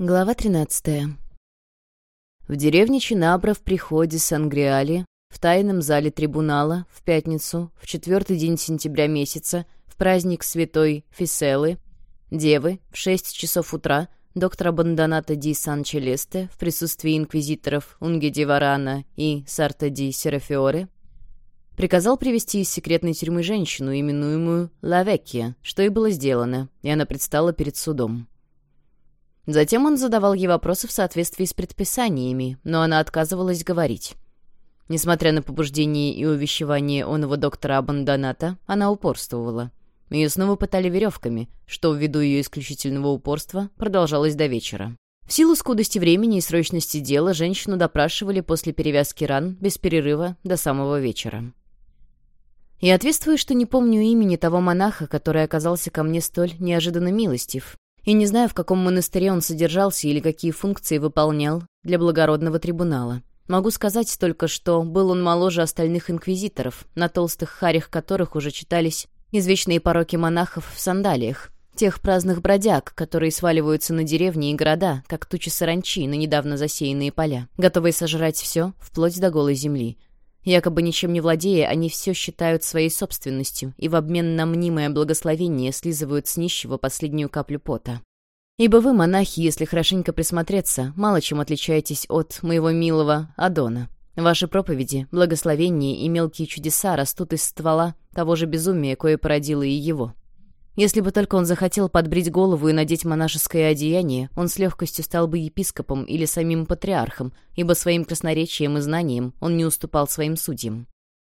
Глава 13. В деревне Чинабра в приходе Сангриали, в тайном зале трибунала, в пятницу, в четвертый день сентября месяца, в праздник святой Фиселы, девы, в шесть часов утра, доктора Бандоната ди Сан-Челесте в присутствии инквизиторов Унги ди Варана и Сарта ди Серафиоре, приказал привести из секретной тюрьмы женщину, именуемую Лавекия, что и было сделано, и она предстала перед судом. Затем он задавал ей вопросы в соответствии с предписаниями, но она отказывалась говорить. Несмотря на побуждение и увещевание оного доктора Абандоната, она упорствовала. Ее снова пытали веревками, что, ввиду ее исключительного упорства, продолжалось до вечера. В силу скудости времени и срочности дела женщину допрашивали после перевязки ран без перерыва до самого вечера. Я ответствую, что не помню имени того монаха, который оказался ко мне столь неожиданно милостив, и не знаю, в каком монастыре он содержался или какие функции выполнял для благородного трибунала. Могу сказать только, что был он моложе остальных инквизиторов, на толстых харях которых уже читались извечные пороки монахов в сандалиях, тех праздных бродяг, которые сваливаются на деревни и города, как тучи саранчи на недавно засеянные поля, готовые сожрать все, вплоть до голой земли. Якобы ничем не владея, они все считают своей собственностью и в обмен на мнимое благословение слизывают с нищего последнюю каплю пота. Ибо вы, монахи, если хорошенько присмотреться, мало чем отличаетесь от моего милого Адона. Ваши проповеди, благословения и мелкие чудеса растут из ствола того же безумия, кое породило и его. Если бы только он захотел подбрить голову и надеть монашеское одеяние, он с легкостью стал бы епископом или самим патриархом, ибо своим красноречием и знанием он не уступал своим судьям.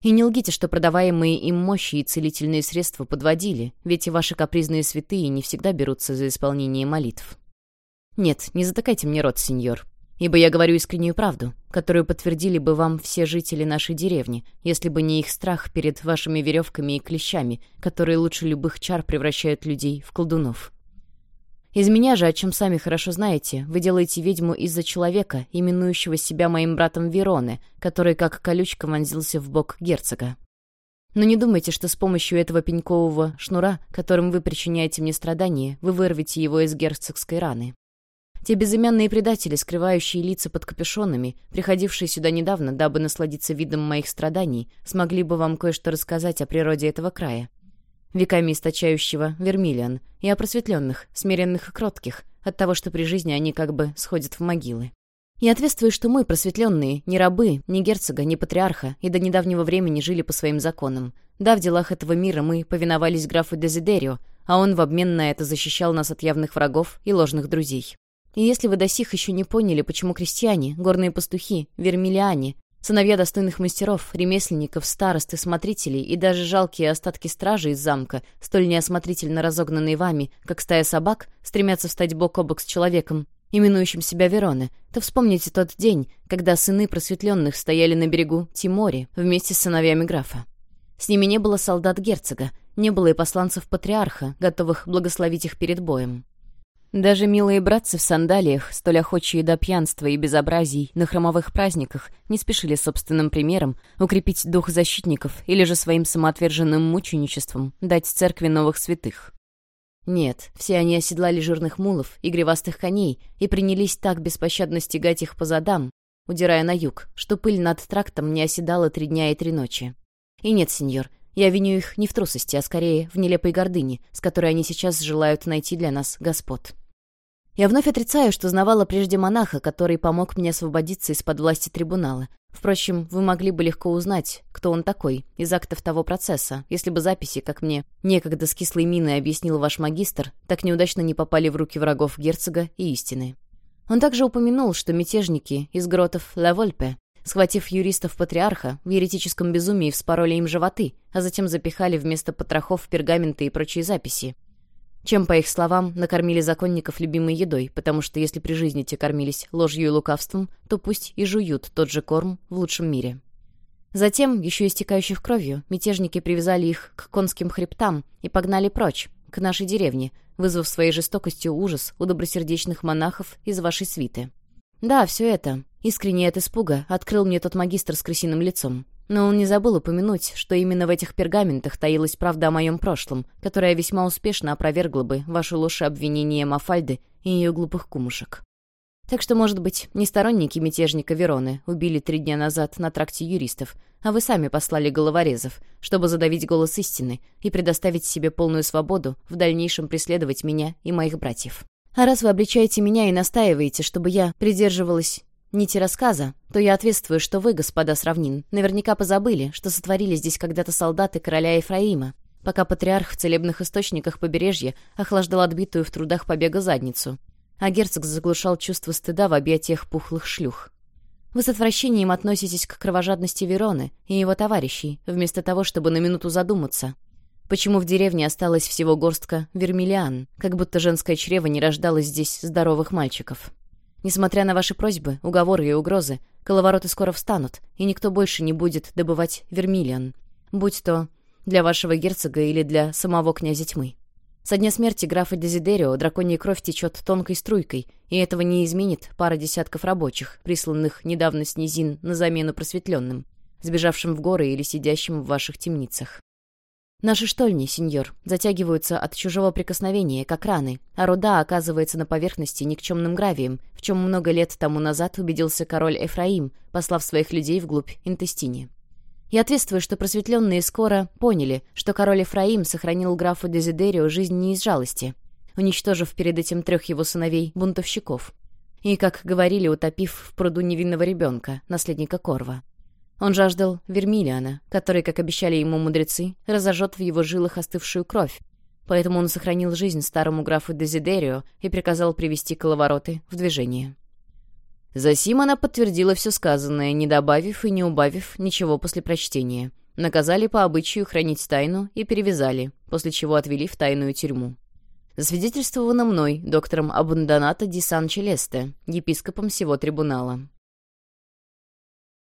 И не лгите, что продаваемые им мощи и целительные средства подводили, ведь и ваши капризные святые не всегда берутся за исполнение молитв. Нет, не затыкайте мне рот, сеньор ибо я говорю искреннюю правду, которую подтвердили бы вам все жители нашей деревни, если бы не их страх перед вашими веревками и клещами, которые лучше любых чар превращают людей в колдунов. Из меня же, о чем сами хорошо знаете, вы делаете ведьму из-за человека, именующего себя моим братом Вероны, который как колючка вонзился в бок герцога. Но не думайте, что с помощью этого пенькового шнура, которым вы причиняете мне страдания, вы вырвете его из герцогской раны. Те безымянные предатели, скрывающие лица под капюшонами, приходившие сюда недавно, дабы насладиться видом моих страданий, смогли бы вам кое-что рассказать о природе этого края. Веками источающего вермиллион, и о просветленных, смиренных и кротких, от того, что при жизни они как бы сходят в могилы. Я ответствую, что мы, просветленные, не рабы, ни герцога, ни патриарха, и до недавнего времени жили по своим законам. Да, в делах этого мира мы повиновались графу Дезидерио, а он в обмен на это защищал нас от явных врагов и ложных друзей. И если вы до сих еще не поняли, почему крестьяне, горные пастухи, вермиллиане, сыновья достойных мастеров, ремесленников, старосты, смотрителей и даже жалкие остатки стражи из замка, столь неосмотрительно разогнанные вами, как стая собак, стремятся встать бок о бок с человеком, именующим себя Вероны, то вспомните тот день, когда сыны просветленных стояли на берегу Тимори вместе с сыновьями графа. С ними не было солдат герцога, не было и посланцев патриарха, готовых благословить их перед боем. Даже милые братцы в сандалиях, столь охочие до пьянства и безобразий на хромовых праздниках, не спешили собственным примером укрепить дух защитников или же своим самоотверженным мученичеством дать церкви новых святых. Нет, все они оседлали жирных мулов и гривастых коней и принялись так беспощадно стегать их по задам, удирая на юг, что пыль над трактом не оседала три дня и три ночи. И нет, сеньор, я виню их не в трусости, а скорее в нелепой гордыне, с которой они сейчас желают найти для нас господ. Я вновь отрицаю, что знавала прежде монаха, который помог мне освободиться из-под власти трибунала. Впрочем, вы могли бы легко узнать, кто он такой, из актов того процесса, если бы записи, как мне некогда с кислой миной объяснил ваш магистр, так неудачно не попали в руки врагов герцога и истины. Он также упомянул, что мятежники из гротов Ла Вольпе Схватив юристов патриарха, в еретическом безумии вспороли им животы, а затем запихали вместо потрохов пергаменты и прочие записи. Чем, по их словам, накормили законников любимой едой, потому что если при жизни те кормились ложью и лукавством, то пусть и жуют тот же корм в лучшем мире. Затем, еще истекающих кровью, мятежники привязали их к конским хребтам и погнали прочь, к нашей деревне, вызвав своей жестокостью ужас у добросердечных монахов из вашей свиты. Да, все это, Искренне от испуга открыл мне тот магистр с крысиным лицом. Но он не забыл упомянуть, что именно в этих пергаментах таилась правда о моем прошлом, которая весьма успешно опровергла бы вашу ложь обвинения Мафальды и ее глупых кумушек. Так что, может быть, не сторонники мятежника Вероны убили три дня назад на тракте юристов, а вы сами послали головорезов, чтобы задавить голос истины и предоставить себе полную свободу в дальнейшем преследовать меня и моих братьев. А раз вы обличаете меня и настаиваете, чтобы я придерживалась нити рассказа, то я ответствую, что вы, господа с равнин, наверняка позабыли, что сотворили здесь когда-то солдаты короля Ефраима, пока патриарх в целебных источниках побережья охлаждал отбитую в трудах побега задницу, а герцог заглушал чувство стыда в объятиях пухлых шлюх. Вы с отвращением относитесь к кровожадности Вероны и его товарищей, вместо того, чтобы на минуту задуматься. Почему в деревне осталось всего горстка вермиллиан, как будто женское чрево не рождалось здесь здоровых мальчиков? Несмотря на ваши просьбы, уговоры и угрозы, коловороты скоро встанут, и никто больше не будет добывать вермиллиан, будь то для вашего герцога или для самого князя тьмы. Со дня смерти графа Дезидерио драконья кровь течет тонкой струйкой, и этого не изменит пара десятков рабочих, присланных недавно с низин на замену просветленным, сбежавшим в горы или сидящим в ваших темницах. Наши штольни, сеньор, затягиваются от чужого прикосновения, как раны, а руда оказывается на поверхности никчемным гравием, в чем много лет тому назад убедился король Эфраим, послав своих людей вглубь Интестини. Я ответствую, что просветленные скоро поняли, что король Ефраим сохранил графу Дезидерио жизнь не из жалости, уничтожив перед этим трех его сыновей бунтовщиков. И, как говорили, утопив в пруду невинного ребенка, наследника Корва. Он жаждал Вермилиана, который, как обещали ему мудрецы, разожжет в его жилах остывшую кровь, поэтому он сохранил жизнь старому графу Дезидерио и приказал привести коловороты в движение. Засим она подтвердила все сказанное, не добавив и не убавив ничего после прочтения. Наказали по обычаю хранить тайну и перевязали, после чего отвели в тайную тюрьму. Засвидетельствовано мной, доктором Абундоната ди Сан-Челесте, епископом всего трибунала.